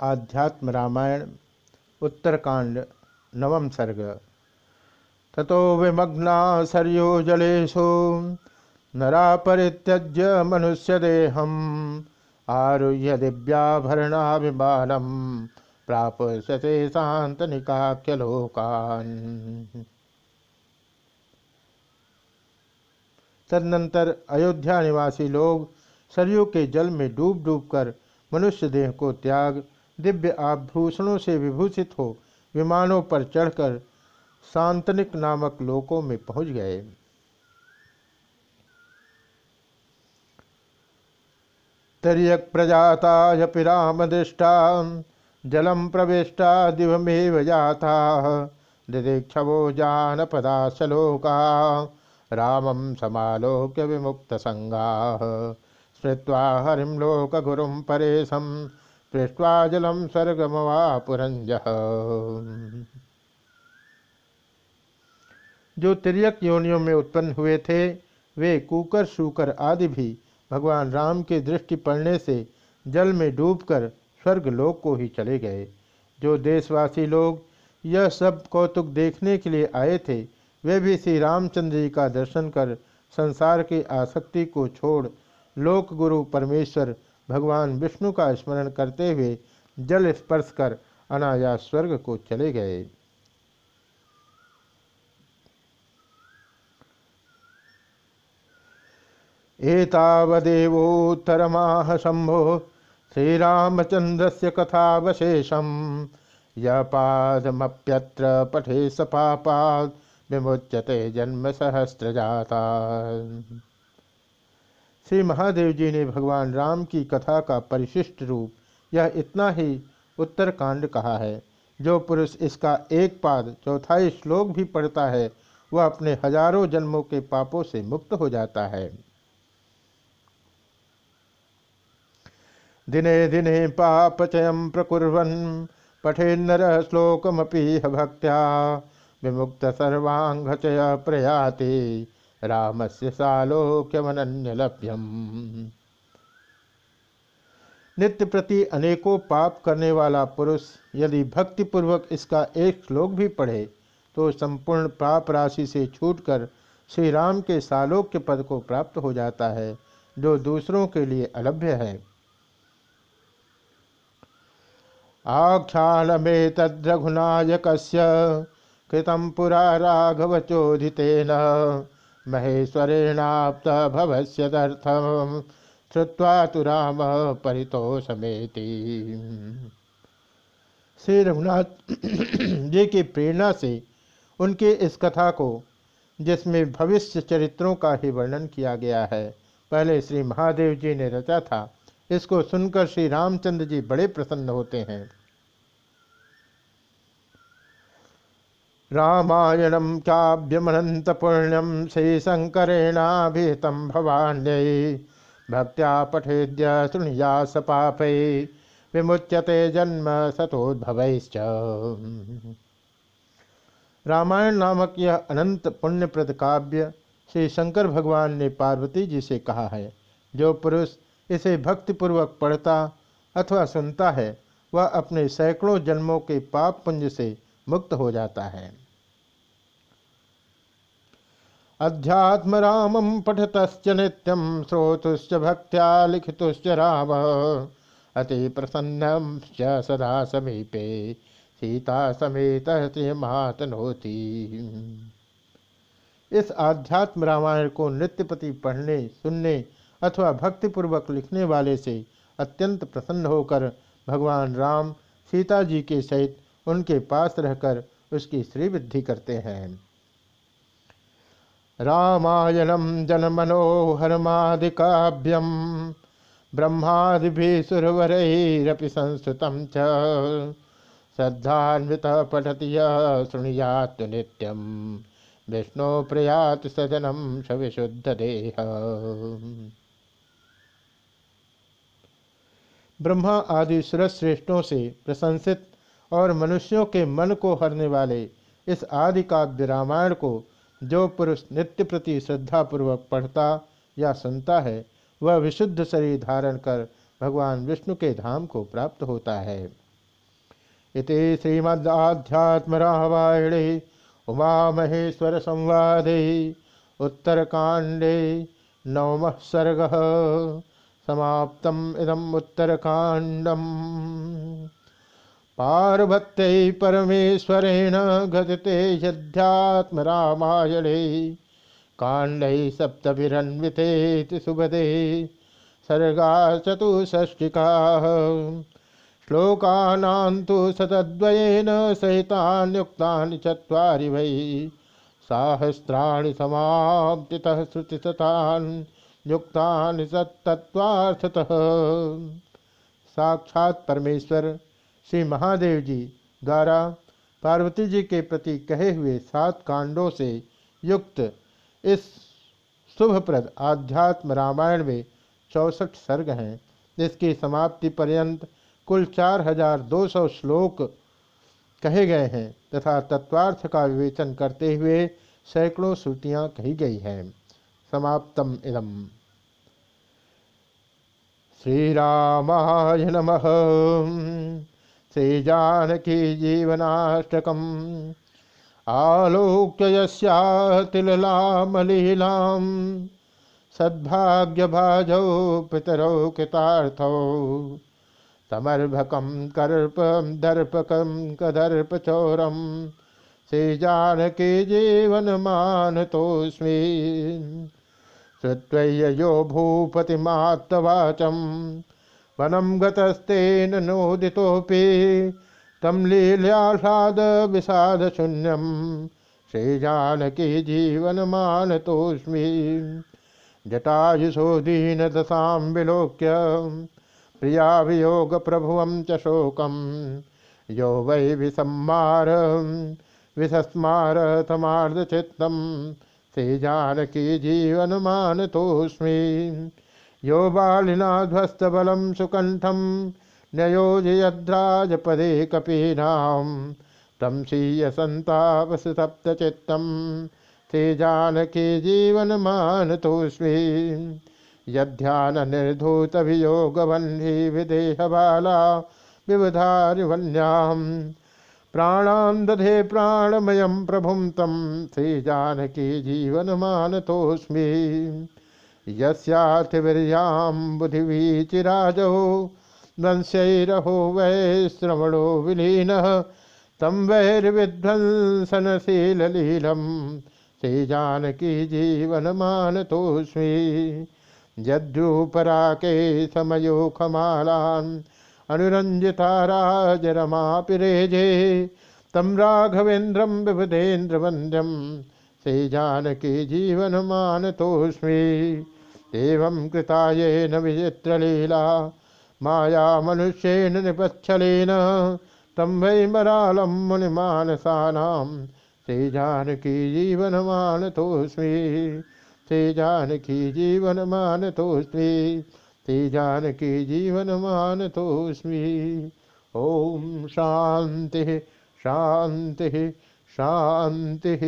आध्यात्म रामायण, उत्तरकांड, नवम सर्ग। ततो विमग्ना सरयो जलेशो नरा परित्यज्य मनुष्य देहम, आरुह्य दिव्याभरणाभिमानम प्राप्यते शांतनिकाख्यलोकान् तदनंतर अयोध्या निवासी लोग सरयू के जल में डूब डूब कर मनुष्य देह को त्याग दिव्य आभूषणों से विभूषित हो, विमानों पर चढ़कर सांतनिक नामक लोकों में पहुँच गए। तरियक प्रजाता यपि राम दृष्टा जलम प्रविष्टा दिवमेव जाता। दिदीक्षवो जानपदा सलोका रामम समालोक्य विमुक्त संगा स्मृत्वा हरिम लोक गुरुम पृष्ठवा जलम स्वर्गमवापुरंज जो तिरक योनियों में उत्पन्न हुए थे, वे कुकर शूकर आदि भी भगवान राम के दृष्टि पड़ने से जल में डूबकर स्वर्ग लोक को ही चले गए। जो देशवासी लोग यह सब कौतुक देखने के लिए आए थे, वे भी श्री रामचंद्र जी का दर्शन कर संसार की आसक्ति को छोड़ लोक गुरु परमेश्वर भगवान विष्णु का स्मरण करते हुए जल स्पर्श कर अनायास स्वर्ग को चले गए। एतावदेवोत्तरमाह शंभो श्रीरामचंद्र से कथावशेषम यदमप्यत्र पठे स पापाद विमुच्यते जन्म सहस्त्र जाता श्री महादेव जी ने भगवान राम की कथा का परिशिष्ट रूप यह इतना ही उत्तरकांड कहा है। जो पुरुष इसका एक पाद चौथाई श्लोक भी पढ़ता है, वह अपने हज़ारों जन्मों के पापों से मुक्त हो जाता है। दिने दिने पापचयम प्रकुर्वन नर श्लोकमपि भक्त्या विमुक्त सर्वांगचय प्रयाति। राम से सालोक्यमन्यलभ्यम नित्य प्रति अनेकों पाप करने वाला पुरुष, यदि भक्तिपूर्वक इसका एक श्लोक भी पढ़े तो संपूर्ण पाप राशि से छूटकर श्री राम के सालोक्य पद को प्राप्त हो जाता है, जो दूसरों के लिए अलभ्य है। आख्यान में तद्रघुनायक कृतम पुरा राघव चोदितेन महेश्वरेणाप्त भवस्यदर्थम श्रुवा तो राम परितोषमेति श्री रघुनाथ जी की प्रेरणा से उनके इस कथा को, जिसमें भविष्य चरित्रों का ही वर्णन किया गया है, पहले श्री महादेव जी ने रचा था। इसको सुनकर श्री रामचंद्र जी बड़े प्रसन्न होते हैं। रामायणं चाभ्यमनन्तपुण्यं श्रीशङ्करेणाभिहितं भवान्यै। भक्त्या पठेद्य स पापै, विमुच्यते जन्म सतोद्भवैश्च। रामायण नामक यह अनंत पुण्यप्रद काव्य श्री शंकर भगवान ने पार्वती जी से कहा है। जो पुरुष इसे भक्तिपूर्वक पढ़ता अथवा सुनता है, वह अपने सैकड़ों जन्मों के पाप पुंज से मुक्त हो जाता है। अध्यात्म रामम पठत नित्यम श्रोतुश्च भक्त्या लिखितुश्च राम। अति प्रसन्न सदा समीपे, सीता समेत महातनोती इस आध्यात्म रामायण को नृत्यपति पढ़ने, सुनने अथवा भक्तिपूर्वक लिखने वाले से अत्यंत प्रसन्न होकर भगवान राम, सीता जी के सहित उनके पास रहकर उसकी श्री श्रीवृद्धि करते हैं। रामायणम जनमनोहरमादिकाभ्यम ब्रह्मादिभिसुरवरैरपि संस्कृत श्रद्धान्वित पठति शुणुयात नित्यम विष्णु प्रयात सदनम सविशुद्ध देह ब्रह्मा आदि सुरश्रेष्ठों से प्रशंसित और मनुष्यों के मन को हरने वाले इस आदि काव्य रामायण को जो पुरुष नित्य प्रति श्रद्धापूर्वक पढ़ता या सुनता है, वह विशुद्ध शरीर धारण कर भगवान विष्णु के धाम को प्राप्त होता है। इति श्रीमद्आध्यात्म रामायणे उमा महेश्वर संवादे उत्तरकांडे नवम सर्ग। समाप्तम इदम उत्तरकांडम पार्वत्यै परमेश्वरेण गदते यध्यात्म रामायणे कांडै सप्तभिरन्वितेति सुभदे। सर्गा चतुष्टिकाः श्लोकानां तु शतद्वयेन सहितान्युक्तानि चत्वारि वै। साहस्राणि समाप्तितः श्रुतिशतान् युक्तानि सत्तत्वार्थतः साक्षात परमेश्वर श्री महादेव जी द्वारा पार्वती जी के प्रति कहे हुए सात कांडों से युक्त इस शुभप्रद आध्यात्म रामायण में चौसठ सर्ग हैं। इसकी समाप्ति पर्यंत कुल चार हज़ार दो सौ श्लोक कहे गए हैं तथा तत्वार्थ का विवेचन करते हुए सैकड़ों श्रुतियाँ कही गई हैं। समाप्तम इदम। श्री रामाय नमः। श्री जानकी जीवनाष्टकम। आलोक्य यतिललामलीलाम सद्भाग्यभाजौ पितरौ कृतार्थौ। समर्भकं कर्पं दर्पकं कदर्पचौरं श्रीजानकी जीवनमानतोऽस्मि। श्रुत्वय्यो भूपतिमात्तवाचम् वनम गतस्तेन नोदितोपि तम लीलासाद विषाद शून्यम श्री जानकी जीवन मानतोस्मी जटायुषोदीन दशां विलोक्य। प्रिया वियोग प्रभुव च शोकम यो वै विसम्मार विसस्मार तमार्धचित्तम श्री जानकी जीवन मानतोस्मी यो बालिना ध्वस्तबलं सुकण्ठं न्ययोजयद्राजपदे कपीनां तं शीयसन्तापसप्तचित्तं ते जानकी जीवनमानतोऽस्मि। यध्याननिर्धूतभियोगवह्नि विदेहबाला, विवधारिवन्यां प्राणां दधे प्राणमयं प्रभुं तं श्रीजानकी जीवनमानतोऽस्मि। यस्याथिवीर्यां बुधिवीचिराजो वंशैरहो वै श्रवणो विलीनः तं वैर्विध्वंसनशीललीलं श्रीजानकी जीवनमानतोऽस्मि। यद्रूपराके समयोखमालान् अनुरञ्जिता राजरमापिरेजे तं राघवेन्द्रं विबुधेन्द्रवन्द्यं श्रीजानकी जीवनमानतोऽस्मि। एवं विचित्रलीला माया मनुष्येण निपच्छलेन तं वै मरालं मुनिमानसानां। श्रीजानकी जीवनमानतोऽस्मि श्रीजानकी जीवनमानतोऽस्मि श्रीजानकी जीवनमानतोऽस्मि ॐ शान्तिः शान्तिः शान्तिः।